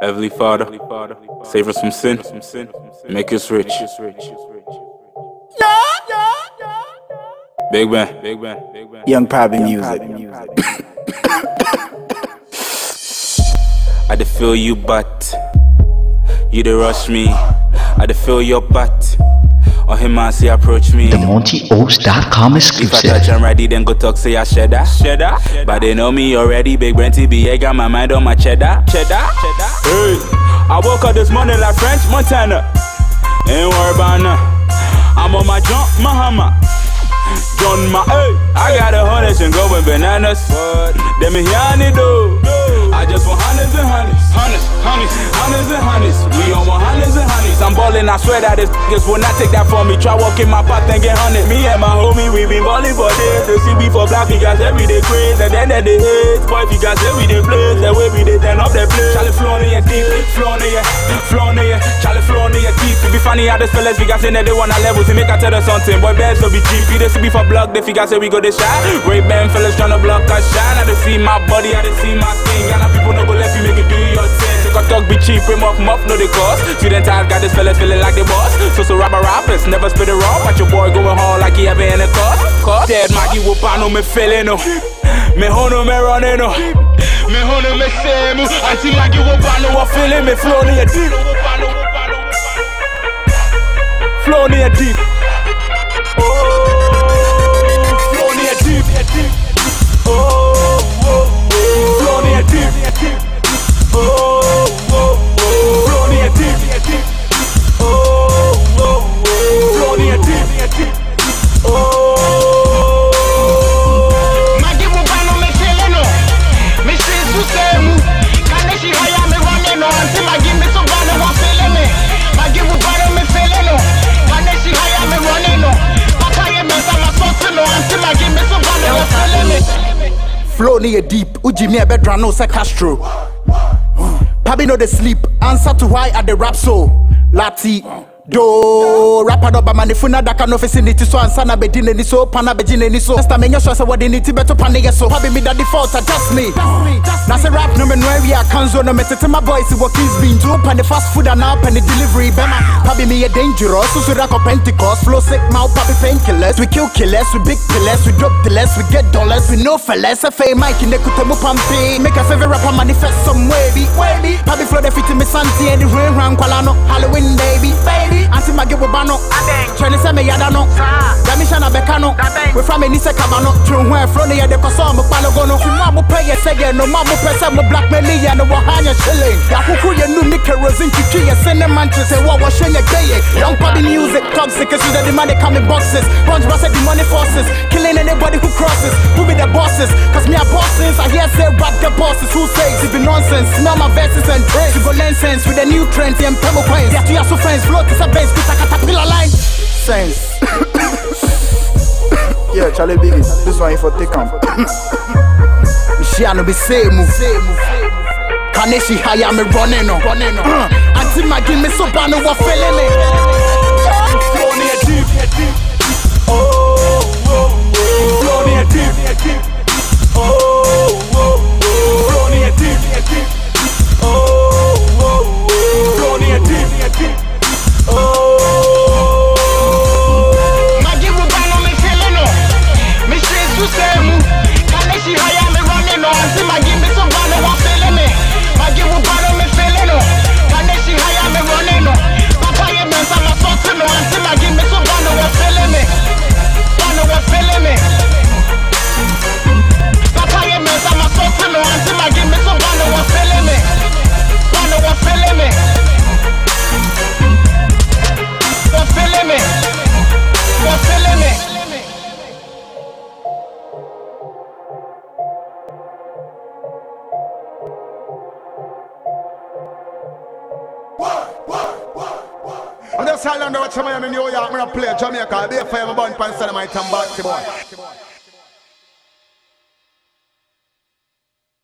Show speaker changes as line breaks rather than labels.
Heavenly Father, save us from sin, make us rich. Big man, Big man, Big man.
Young Poppy music.
I dey feel you, but you dey rush me. I dey feel your butt. On him and say approach me.
The MontyOaks.com
If I
exclusive.
touch am ready, then go talk say I cheddar. Cheddar. But they know me already. Big Brent TBA got my mind on my cheddar. Cheddar. Cheddar. Hey, I woke up this morning like French Montana. Ain't worry about now. I'm on my jump, Mahama. John my hey, I got a hundred and going bananas. Them me honey though. I just want hundreds and hundreds, hundreds, hundreds, hundreds and hundreds. We on one hundreds and hundreds. I'm ballin', I swear that this niggas will not take that from me. Try walking my path and get hundred. Me and my homie, we been ballin' for days. They see me for black figures every day craze. And then they hate. Boy you figures every day blaze. The way we they turn up the place. Charlie flow on deep, flow on your, flow on your, Charlie flow deep. It be funny how the fellas figures say that they wanna level. See make I tell them something. Boy bands so be cheap. They see me for block. They figure say we go this shot. Ray band fellas tryna block us shine. I they see my body, I they see my thing. And people no go let you make it do your thing. A talk be cheap, bring muff muff, no the cost. Student times got this fellas feeling like they boss. So so rapper rappers never spit it raw. Watch your boy going hard like he ever in a cost. Cost. Dead Maggie whoop I know me feeling no. Me hono me running no. Me hono me semu. Oh. I see Maggie whoop I know what feeling me flow near deep. Flow near deep. Flow near deep.
Uji me a bedra no say Castro. Pabi no the sleep. Answer to why at the rap so. Lati. Do rapper no ba manifuna daka no vicinity so ansa na bedine ni so pana bejine ni so Esta me nyosho se what they need to better pan nigga so Pabi me the default adjust me. Na say rap no me no area kanzo no me tete my boys what kids been do pan the fast food and and the delivery bema Pabi me a dangerous. So so rock Pentecost flow sick mouth papi painkillers. We kill killers we big pillars we drop less we get dollars we no fellas. A fame mic in the kutemu pampi make a favorite rapper manifest some way be? Pabi flow the fit me santi the rain round baby baby anti mage wo ba no twɛne sɛ meyada no dame ah. hyɛ na bɛka no wefra m'ani sɛ kaba no twe ho ɛfro no yɛde kɔ sɛ ɔmo kpalogo no fi mo a mopɛ yɛ sɛ yɛ no mo a mopɛ sɛ mo blackmaili yɛ no wɔ ha nyɛ shilling yɛakoko yɛ nu ne kerosene twitwi yɛ se ne mantre sɛ wɔ wɔhwɛ nyɛ gɛyɛ young party music toxic is the come in boxes. Bunch bust the money forces killing anybody who crosses. Who be the bosses? Cause me a bosses I hear say rap the bosses? Who says it be nonsense? Smell my verses and trends you go with the new trends and pebble coins yeah to your so friends float to a base with a caterpillar line. Sense. Yeah Charlie Biggie this one for take am she no be same Kaneshi haya me running no running no Auntie Maggie me so bad no what feeling me
Road, some of New York, I'm gonna play Jamaica. I'll be a fire, I'm bun, pan, and my boy.